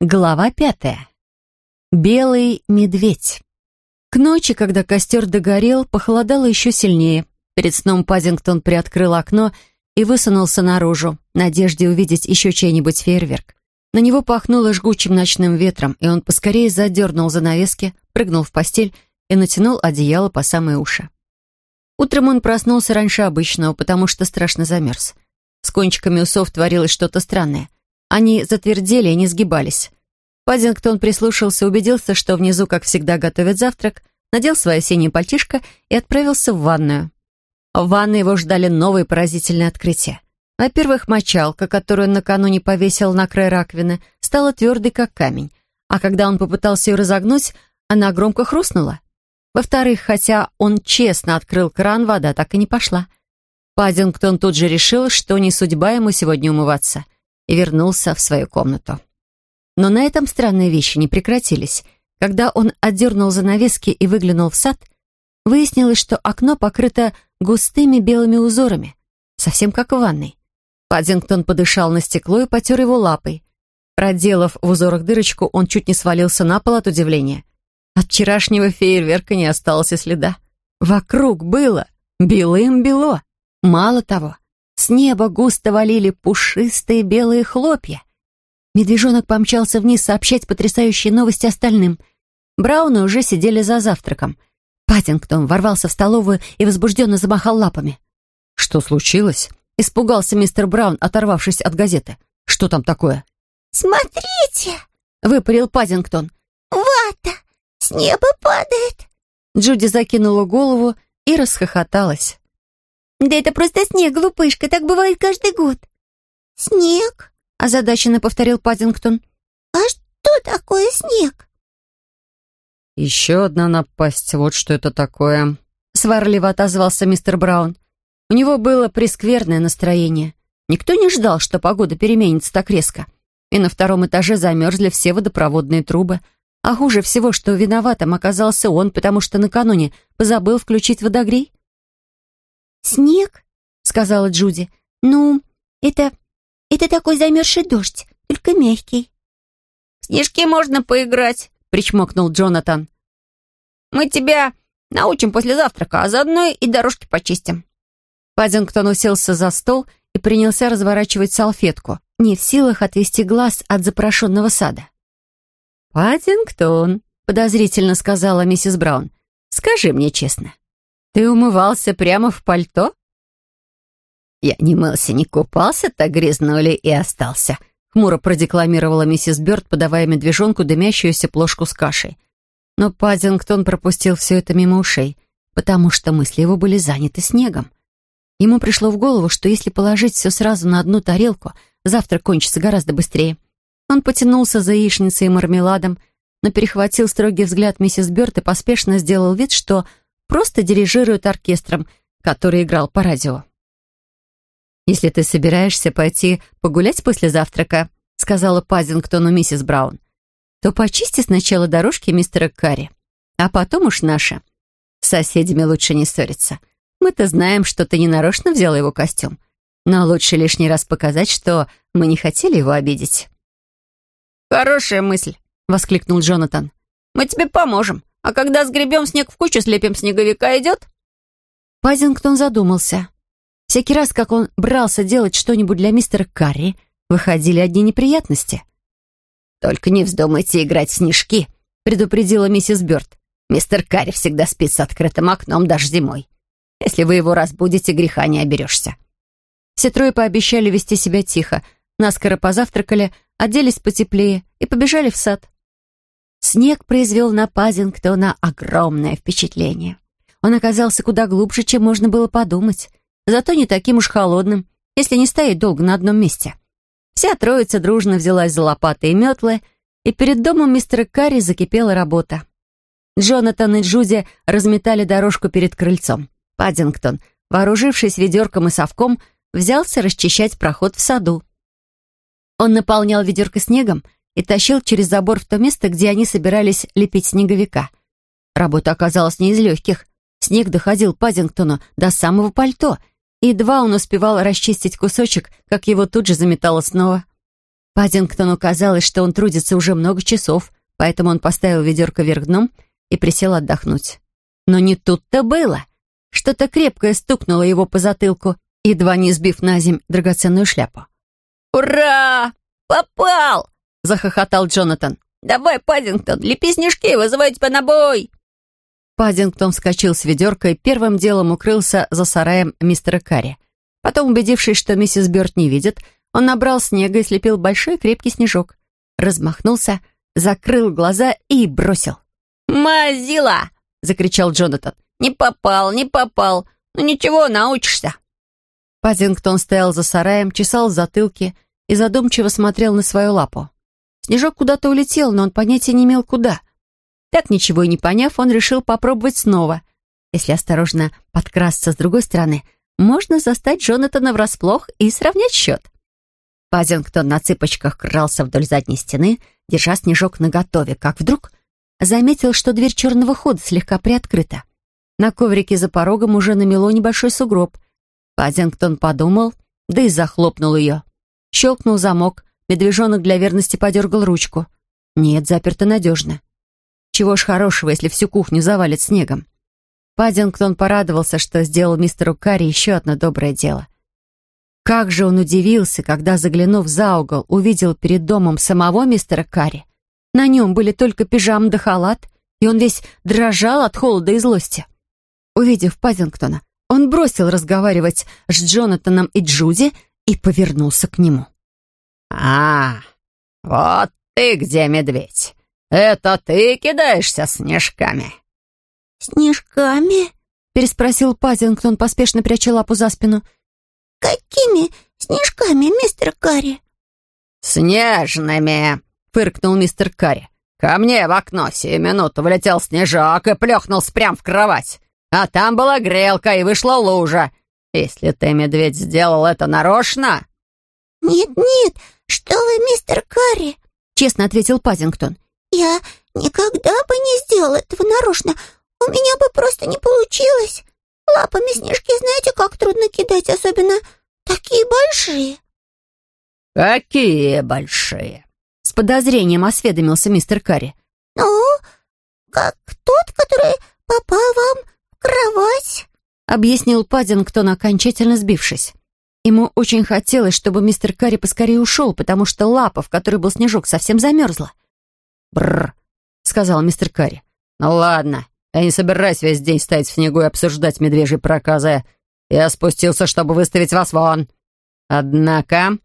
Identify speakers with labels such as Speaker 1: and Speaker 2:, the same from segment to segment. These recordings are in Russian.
Speaker 1: Глава пятая. Белый медведь. К ночи, когда костер догорел, похолодало еще сильнее. Перед сном Пазингтон приоткрыл окно и высунулся наружу, в надежде увидеть еще чей-нибудь фейерверк. На него пахнуло жгучим ночным ветром, и он поскорее задернул занавески, прыгнул в постель и натянул одеяло по самые уши. Утром он проснулся раньше обычного, потому что страшно замерз. С кончиками усов творилось что-то странное. Они затвердели и не сгибались. Паддингтон прислушался, убедился, что внизу, как всегда, готовят завтрак, надел свое синее пальтишко и отправился в ванную. В ванной его ждали новые поразительные открытия. Во-первых, мочалка, которую он накануне повесил на край раковины, стала твердой, как камень, а когда он попытался ее разогнуть, она громко хрустнула. Во-вторых, хотя он честно открыл кран, вода так и не пошла. Паддингтон тут же решил, что не судьба ему сегодня умываться — и вернулся в свою комнату. Но на этом странные вещи не прекратились. Когда он отдернул занавески и выглянул в сад, выяснилось, что окно покрыто густыми белыми узорами, совсем как в ванной. Паддингтон подышал на стекло и потер его лапой. Проделав в узорах дырочку, он чуть не свалился на пол от удивления. От вчерашнего фейерверка не осталось и следа. Вокруг было белым-бело. Мало того, с неба густо валили пушистые белые хлопья. Медвежонок помчался вниз сообщать потрясающие новости остальным. Брауны уже сидели за завтраком. Паттингтон ворвался в столовую и возбужденно замахал лапами. «Что случилось?» — испугался мистер Браун, оторвавшись от газеты. «Что там такое?»
Speaker 2: «Смотрите!»
Speaker 1: — выпарил Паддингтон.
Speaker 2: «Вата! С неба падает!»
Speaker 1: Джуди закинула голову и расхохоталась.
Speaker 2: «Да это просто снег, глупышка, так бывает каждый год». «Снег?» — озадаченно повторил Паддингтон. «А что такое снег?»
Speaker 1: «Еще одна напасть, вот что это такое», — сварливо отозвался мистер Браун. У него было прескверное настроение. Никто не ждал, что погода переменится так резко. И на втором этаже замерзли все водопроводные трубы. А хуже всего, что виноватым оказался он, потому что накануне позабыл включить водогрей.
Speaker 2: «Снег?» — сказала Джуди. «Ну, это... это такой замерзший дождь, только мягкий».
Speaker 3: «В снежки можно поиграть», — причмокнул Джонатан. «Мы тебя научим после завтрака, а заодно и дорожки почистим».
Speaker 1: Паддингтон уселся за стол и принялся разворачивать салфетку, не в силах отвести глаз от запорошенного сада. «Паддингтон», — подозрительно сказала миссис Браун, — «скажи мне честно, ты умывался прямо в пальто? Я не мылся, не купался, так грязнули и остался. Хмуро продекламировала миссис Бёрд, подавая медвежонку дымящуюся плошку с кашей. Но Паддингтон пропустил все это мимо ушей, потому что мысли его были заняты снегом. Ему пришло в голову, что если положить все сразу на одну тарелку, завтрак кончится гораздо быстрее. Он потянулся за яичницей и мармеладом, но перехватил строгий взгляд миссис Бёрд и поспешно сделал вид, что просто дирижирует оркестром, который играл по радио. «Если ты собираешься пойти погулять после завтрака», сказала Пазингтону миссис Браун, то почисти сначала дорожки мистера Карри, а потом уж наши. С соседями лучше не ссориться. Мы-то знаем, что ты ненарочно взял его костюм, но лучше лишний раз показать, что мы не хотели его обидеть».
Speaker 3: «Хорошая мысль», — воскликнул Джонатан. «Мы тебе поможем. А когда сгребем снег в кучу, слепим снеговика, идет?»
Speaker 1: Пазингтон задумался. Всякий раз, как он брался делать что-нибудь для мистера Карри, выходили одни неприятности. «Только не вздумайте играть в снежки», — предупредила миссис Бёрд. «Мистер Карри всегда спит с открытым окном даже зимой. Если вы его разбудите, греха не оберешься». Все трое пообещали вести себя тихо, наскоро позавтракали, оделись потеплее и побежали в сад. Снег произвел на Пазингтона огромное впечатление. Он оказался куда глубже, чем можно было подумать, зато не таким уж холодным, если не стоять долго на одном месте. Вся троица дружно взялась за лопаты и метлы, и перед домом мистера Карри закипела работа. Джонатан и Джуди разметали дорожку перед крыльцом. Паддингтон, вооружившись ведерком и совком, взялся расчищать проход в саду. Он наполнял ведерко снегом и тащил через забор в то место, где они собирались лепить снеговика. Работа оказалась не из легких. Снег доходил Пазингтону до самого пальто, и едва он успевал расчистить кусочек, как его тут же заметало снова. Паддингтону казалось, что он трудится уже много часов, поэтому он поставил ведерко вверх дном и присел отдохнуть. Но не тут-то было. Что-то крепкое стукнуло его по затылку, едва не сбив на земь драгоценную шляпу.
Speaker 3: «Ура! Попал!» — захохотал Джонатан. «Давай, Паддингтон, лепи снежки, вызывай тебя на бой!»
Speaker 1: Паддингтон вскочил с ведеркой и первым делом укрылся за сараем мистера Карри. Потом, убедившись, что миссис Бёрд не видит, он набрал снега и слепил большой крепкий снежок. Размахнулся, закрыл глаза и бросил.
Speaker 3: «Мазила!» — закричал Джонатан. «Не попал, не попал. Ну ничего, научишься».
Speaker 1: Паддингтон стоял за сараем, чесал затылки и задумчиво смотрел на свою лапу. Снежок куда-то улетел, но он понятия не имел, куда. Так ничего и не поняв, он решил попробовать снова. Если осторожно подкрасться с другой стороны, можно застать Джонатана врасплох и сравнять счет. Пазингтон на цыпочках крался вдоль задней стены, держа снежок наготове, как вдруг заметил, что дверь черного хода слегка приоткрыта. На коврике за порогом уже намело небольшой сугроб. Пазингтон подумал, да и захлопнул ее. Щелкнул замок, медвежонок для верности подергал ручку. Нет, заперто надежно. Чего ж хорошего, если всю кухню завалит снегом. Паддингтон порадовался, что сделал мистеру Карри еще одно доброе дело. Как же он удивился, когда, заглянув за угол, увидел перед домом самого мистера Карри. На нем были только пижам да халат, и он весь дрожал от холода и злости. Увидев Паддингтона, он бросил разговаривать с Джонатаном и Джуди и повернулся к нему.
Speaker 4: «А, вот ты где, медведь! «Это ты кидаешься снежками?»
Speaker 2: «Снежками?» — переспросил Пазингтон, поспешно пряча лапу за спину. «Какими снежками, мистер Карри?»
Speaker 4: «Снежными!» — фыркнул мистер Карри. «Ко мне в окно сию минуту влетел снежок и плюхнулся прямо в кровать. А там была грелка и вышла лужа. Если ты, медведь, сделал это нарочно...»
Speaker 2: «Нет-нет, что вы, мистер Карри?» — честно ответил Пазингтон. «Я никогда бы не сделал этого нарочно. У меня бы просто не получилось. Лапами снежки знаете, как трудно кидать, особенно такие большие».
Speaker 4: «Какие большие?»
Speaker 1: С подозрением осведомился мистер Карри.
Speaker 2: «Ну, как тот, который попал вам в кровать»,
Speaker 1: объяснил Паддингтон, окончательно сбившись. Ему очень хотелось, чтобы мистер Карри поскорее ушел, потому что лапа, в которой был снежок, совсем замерзла.
Speaker 4: «Бррр», — сказал мистер Карри. «Ну ладно, я не собираюсь весь день стоять в снегу и обсуждать медвежьи проказы. Я спустился, чтобы выставить вас вон. Однако...»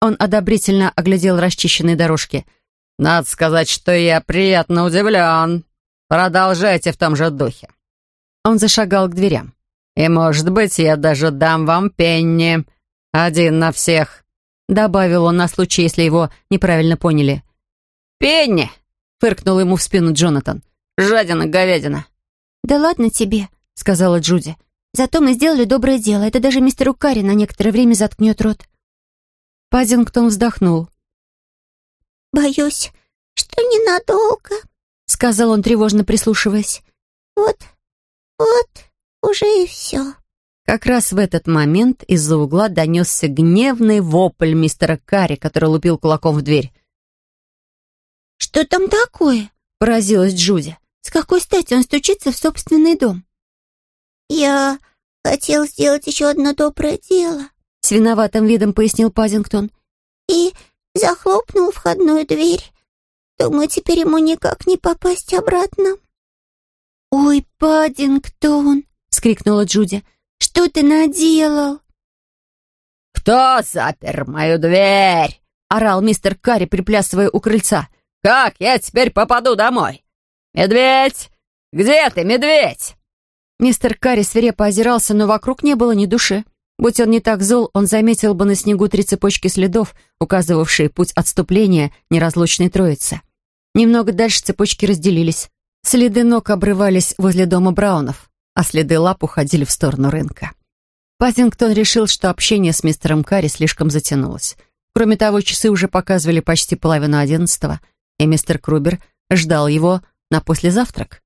Speaker 4: Он одобрительно оглядел расчищенные дорожки. «Надо сказать, что я приятно удивлен. Продолжайте в том же духе». Он зашагал к дверям. «И, может быть, я даже дам вам пенни. Один на всех», — добавил он на случай, если его неправильно поняли. «Пенни!» — фыркнул ему в спину Джонатан. «Жадина-говядина!»
Speaker 2: «Да ладно тебе», — сказала Джуди. «Зато мы сделали доброе дело. Это даже мистеру Карри на некоторое время заткнет рот».
Speaker 1: Паддингтон вздохнул.
Speaker 2: «Боюсь, что ненадолго», — сказал он, тревожно прислушиваясь. «Вот, вот, уже и все».
Speaker 1: Как раз в этот момент из-за угла донесся гневный вопль мистера Карри, который лупил кулаком в дверь.
Speaker 2: «Что там такое?» — поразилась Джуди. «С какой стати он стучится в собственный дом?» «Я хотел сделать еще одно доброе дело», — с виноватым видом пояснил Пазингтон. «И захлопнул входную дверь. Думаю, теперь ему никак не попасть обратно». «Ой, Паддингтон!» — скрикнула Джуди. «Что ты наделал?»
Speaker 4: «Кто запер мою дверь?» — орал мистер Карри, приплясывая у крыльца. Как я теперь попаду домой? Медведь! Где ты, медведь?»
Speaker 1: Мистер Карри свирепо озирался, но вокруг не было ни души. Будь он не так зол, он заметил бы на снегу три цепочки следов, указывавшие путь отступления неразлучной троицы. Немного дальше цепочки разделились. Следы ног обрывались возле дома Браунов, а следы лап уходили в сторону рынка. Паттингтон решил, что общение с мистером Карри слишком затянулось. Кроме того, часы уже показывали почти половину одиннадцатого — и мистер Крубер ждал его на послезавтрак.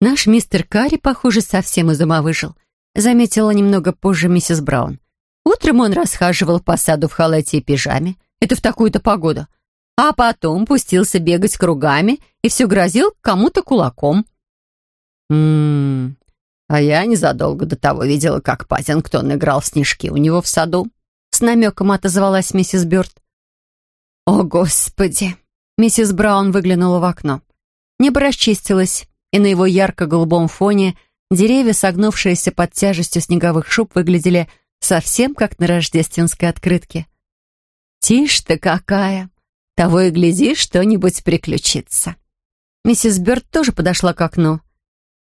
Speaker 1: Наш мистер Карри, похоже, совсем из ума выжил, заметила немного позже миссис Браун. Утром он расхаживал по саду в халате и пижаме, Это в такую-то погоду. А потом пустился бегать кругами и все грозил кому-то кулаком.
Speaker 4: «М-м, а я незадолго до того видела, как Пазингтон играл в снежки у него в саду.
Speaker 1: С намеком отозвалась миссис Бёрд. «О, Господи!» Миссис Браун выглянула в окно. Небо расчистилось, и на его ярко-голубом фоне деревья, согнувшиеся под тяжестью снеговых шуб, выглядели совсем как на рождественской открытке. «Тишь ты какая! Того и гляди, что-нибудь приключится!» Миссис Бёрд тоже подошла к окну.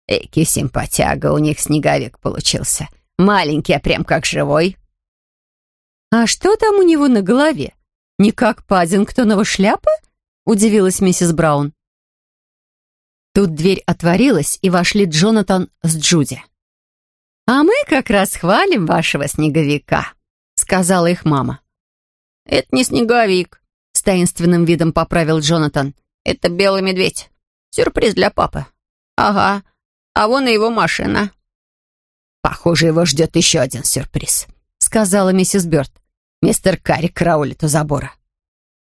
Speaker 4: Эки симпатяга у них снеговик получился. Маленький, а прям как живой.
Speaker 1: «А что там у него на голове? Не как Паддингтонова шляпа?» — удивилась миссис Браун. Тут дверь отворилась, и вошли Джонатан с Джуди. «А мы как раз хвалим вашего снеговика», — сказала их мама.
Speaker 3: «Это не снеговик», —
Speaker 1: с таинственным видом поправил Джонатан.
Speaker 3: «Это белый медведь. Сюрприз для папы». «Ага, а вон и его машина».
Speaker 4: «Похоже, его ждет еще один сюрприз», — сказала миссис Бёрд. «Мистер Карри краулит у забора».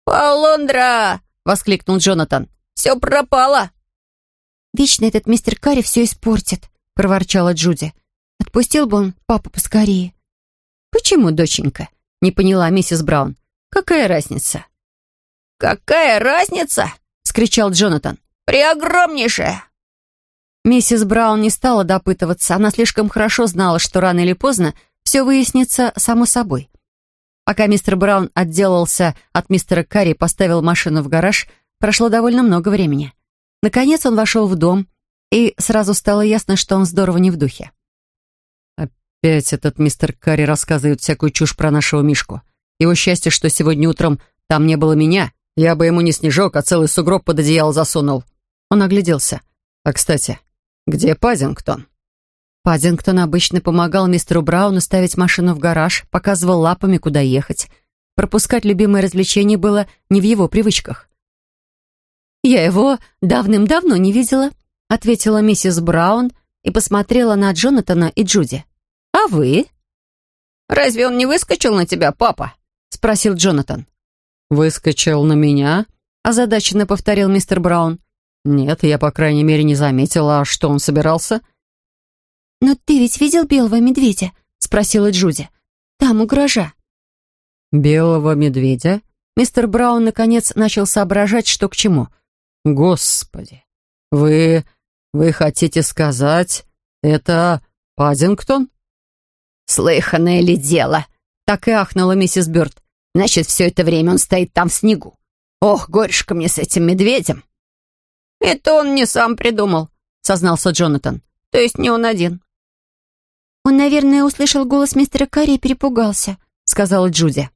Speaker 3: «Полундра!» — воскликнул Джонатан. «Все пропало!»
Speaker 2: «Вечно этот мистер Карри все испортит», — проворчала Джуди. «Отпустил бы он папу поскорее».
Speaker 1: «Почему, доченька?» — не поняла миссис Браун. «Какая разница?»
Speaker 3: «Какая разница?» — скричал Джонатан. «Преогромнейшая!»
Speaker 1: Миссис Браун не стала допытываться. Она слишком хорошо знала, что рано или поздно все выяснится само собой. Пока мистер Браун отделался от мистера Карри и поставил машину в гараж, прошло довольно много времени. Наконец он вошел в дом, и сразу стало ясно, что он здорово не в духе.
Speaker 4: «Опять этот мистер Карри рассказывает всякую чушь про нашего Мишку. Его счастье, что сегодня утром там не было меня. Я бы ему не снежок, а целый сугроб под одеяло засунул». Он огляделся. «А, кстати, где Пазингтон?»
Speaker 1: Паддингтон обычно помогал мистеру Брауну ставить машину в гараж, показывал лапами, куда ехать. Пропускать любимое развлечение было не в его привычках. «Я его давным-давно не видела», — ответила миссис Браун и посмотрела на Джонатана и Джуди. «А вы?»
Speaker 3: «Разве он не выскочил на тебя, папа?» — спросил Джонатан.
Speaker 4: «Выскочил на меня?» — озадаченно повторил мистер Браун. «Нет, я, по крайней мере, не заметила, что он собирался».
Speaker 2: «Но ты ведь видел белого медведя?» — спросила Джуди. «Там у гаража».
Speaker 4: «Белого медведя?»
Speaker 1: Мистер Браун, наконец, начал соображать, что к чему —
Speaker 4: «Господи! Вы... вы хотите сказать, это Паддингтон?»
Speaker 3: «Слыханное ли дело?» — так и ахнула миссис Бёрд. «Значит, все это время он стоит там в снегу. Ох, горьшко мне с этим медведем!» «Это он не сам придумал», — сознался Джонатан. «То есть не он один».
Speaker 2: «Он, наверное, услышал голос мистера Карри и перепугался», — сказала Джуди.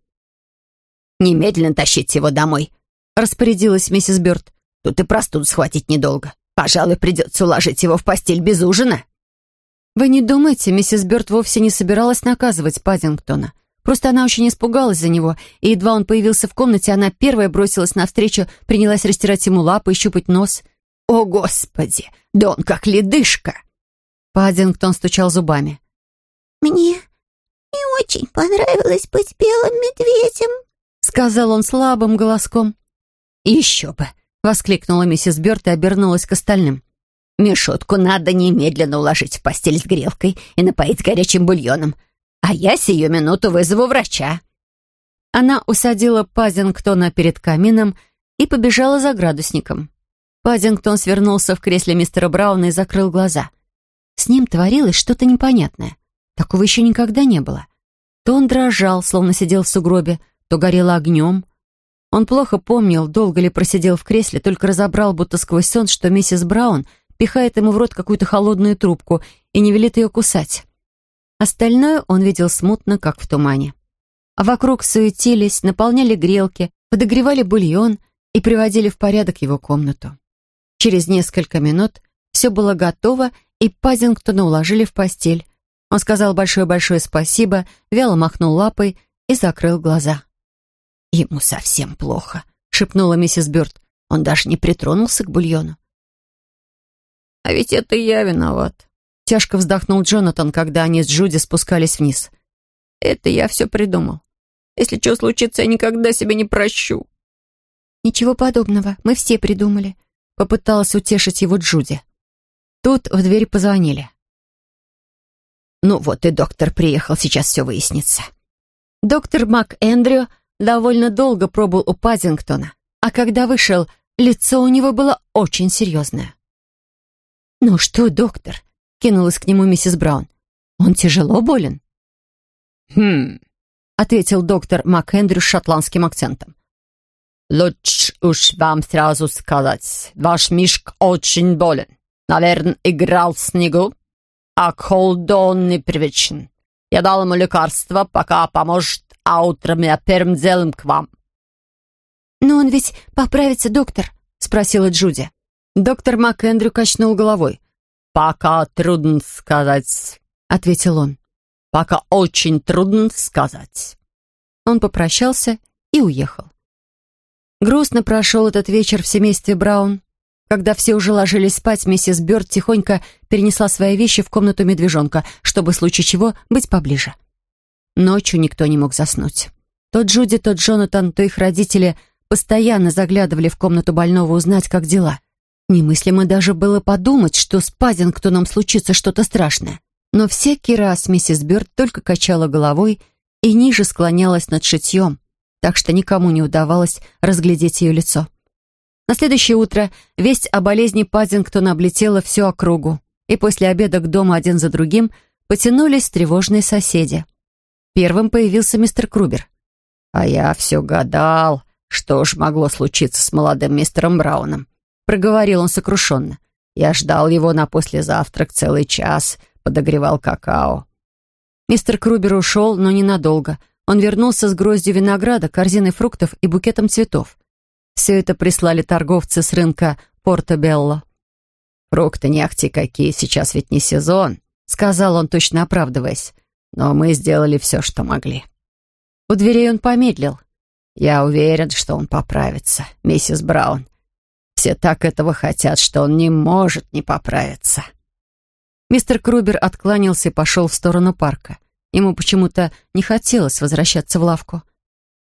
Speaker 3: «Немедленно тащите его домой», — распорядилась миссис Бёрд. Тут и простуду схватить недолго. Пожалуй, придется уложить его в постель без ужина».
Speaker 1: «Вы не думайте, миссис Бёрд вовсе не собиралась наказывать Паддингтона. Просто она очень испугалась за него, и едва он появился в комнате, она первая бросилась навстречу, принялась растирать ему лапы и щупать нос.
Speaker 3: «О, Господи! Да он как ледышка!»
Speaker 1: Паддингтон стучал зубами.
Speaker 2: «Мне не очень понравилось быть белым медведем», — сказал он слабым голоском.
Speaker 3: «Еще бы! — воскликнула миссис Бёрд и обернулась к остальным. «Мишутку надо немедленно уложить в постель с грелкой и напоить горячим бульоном, а я сию минуту вызову врача».
Speaker 1: Она усадила Пазингтона перед камином и побежала за градусником. Пазингтон свернулся в кресле мистера Брауна и закрыл глаза. С ним творилось что-то непонятное. Такого еще никогда не было. То он дрожал, словно сидел в сугробе, то горел огнем, он плохо помнил, долго ли просидел в кресле, только разобрал, будто сквозь сон, что миссис Браун пихает ему в рот какую-то холодную трубку и не велит ее кусать. Остальное он видел смутно, как в тумане. А вокруг суетились, наполняли грелки, подогревали бульон и приводили в порядок его комнату. Через несколько минут все было готово, и Пазингтона уложили в постель. Он сказал большое-большое спасибо, вяло махнул лапой и закрыл глаза.
Speaker 3: «Ему совсем плохо», — шепнула миссис Бёрд. «Он даже не притронулся к бульону». «А ведь это я виноват», — тяжко вздохнул Джонатан, когда они с Джуди спускались вниз. «Это я все придумал. Если что случится, я никогда себя не прощу».
Speaker 1: «Ничего подобного, мы все придумали», — попыталась утешить его Джуди. Тут в дверь позвонили.
Speaker 3: «Ну вот и доктор приехал, сейчас все выяснится».
Speaker 1: Доктор МакЭндрю довольно долго пробыл у Пазингтона, а когда вышел, лицо у него было очень серьезное. «Ну что, доктор?» — кинулась к нему миссис Браун. «Он тяжело болен?»
Speaker 3: «Хм...»
Speaker 1: — ответил доктор МакЭндрю с шотландским акцентом.
Speaker 3: «Лучше уж вам сразу сказать, ваш Мишка очень болен. Наверное, играл в снегу, а к холоду он не привычен. Я дал ему лекарство, пока поможет, а утром я первым делом к вам».
Speaker 1: «Но он ведь поправится, доктор?» — спросила Джуди. Доктор МакЭндрю качнул головой.
Speaker 3: «Пока трудно сказать», — ответил он. «Пока очень трудно сказать».
Speaker 1: Он попрощался и уехал. Грустно прошел этот вечер в семействе Браун. Когда все уже ложились спать, миссис Бёрд тихонько перенесла свои вещи в комнату медвежонка, чтобы в случае чего быть поближе. Ночью никто не мог заснуть. То Джуди, то Джонатан, то их родители постоянно заглядывали в комнату больного узнать, как дела. Немыслимо даже было подумать, что с Пазингтоном случится что-то страшное. Но всякий раз миссис Бёрд только качала головой и ниже склонялась над шитьем, так что никому не удавалось разглядеть ее лицо. На следующее утро весть о болезни Пазингтона облетела всю округу, и после обеда к дому один за другим потянулись тревожные соседи. Первым появился мистер Крубер.
Speaker 3: «А я все гадал, что ж могло случиться с молодым мистером Брауном», проговорил он сокрушенно. «Я ждал его на послезавтрак целый час, подогревал какао».
Speaker 1: Мистер Крубер ушел, но ненадолго — он вернулся с гроздью винограда, корзиной фруктов и букетом цветов. Все это прислали торговцы с рынка Порто-Белло.
Speaker 3: «Фрукты не ахти какие, сейчас ведь не сезон», — сказал он, точно оправдываясь. «Но мы сделали все, что могли».
Speaker 1: У дверей он помедлил.
Speaker 3: «Я уверен, что он поправится, миссис Браун. Все так этого хотят, что он не может не поправиться».
Speaker 1: Мистер Крубер откланялся и пошел в сторону парка. Ему почему-то не хотелось возвращаться в лавку.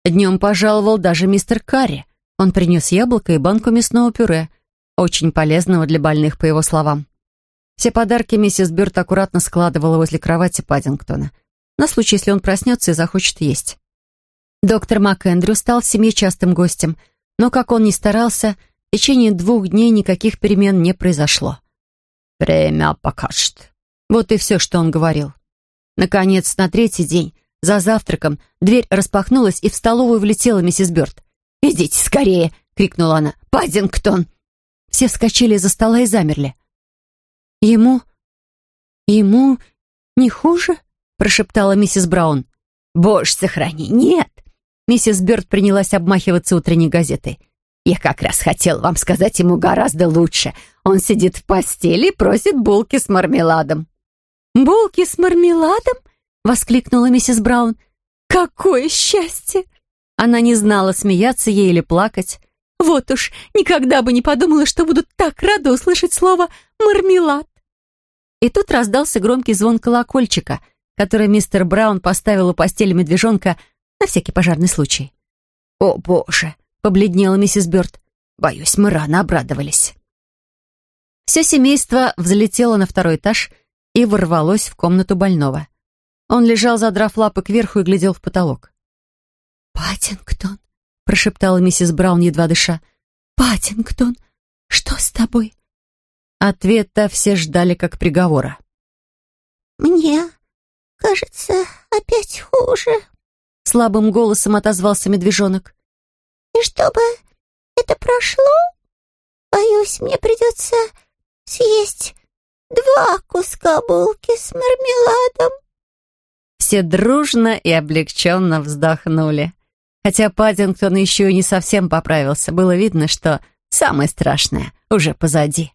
Speaker 1: Днем пожаловал даже мистер Карри. Он принес яблоко и банку мясного пюре, очень полезного для больных, по его словам. Все подарки миссис Бёрд аккуратно складывала возле кровати Паддингтона, на случай, если он проснется и захочет есть. Доктор МакЭндрю стал в семье частым гостем, но, как он ни старался, в течение двух дней никаких перемен не произошло.
Speaker 3: «Время покажет».
Speaker 1: Вот и все, что он говорил. Наконец, на третий день, за завтраком, дверь распахнулась, и в столовую влетела миссис Бёрд.
Speaker 3: «Идите скорее!» — крикнула она. «Паддингтон!»
Speaker 1: Все вскочили из-за стола и замерли. «Ему... ему не хуже?» — прошептала миссис Браун.
Speaker 3: «Боже, сохрани! Нет!»
Speaker 1: Миссис Бёрд принялась обмахиваться утренней газетой.
Speaker 3: «Я как раз хотел вам сказать ему гораздо лучше. Он сидит в постели и просит булки с мармеладом».
Speaker 1: «Булки с мармеладом?» — воскликнула миссис Браун. «Какое счастье!» Она не знала, смеяться ей или плакать. «Вот уж, никогда бы не подумала, что буду так рада услышать слово «мармелад». И тут раздался громкий звон колокольчика, который мистер Браун поставил у постели медвежонка на всякий пожарный случай.
Speaker 3: «О, боже!» — побледнела миссис Бёрд. «Боюсь, мы рано обрадовались».
Speaker 1: Все семейство взлетело на второй этаж — и ворвалось в комнату больного. Он лежал, задрав лапы кверху и глядел в потолок. «Паттингтон», — прошептала миссис Браун, едва дыша. «Паттингтон, что с тобой?» Ответа все ждали как приговора.
Speaker 2: «Мне, кажется, опять хуже», — слабым голосом отозвался медвежонок. «И чтобы это прошло, боюсь, мне придется съесть два куска булки с мармеладом».
Speaker 1: Все дружно и облегченно вздохнули. Хотя Паддингтон еще и не совсем поправился, было видно, что самое страшное уже позади.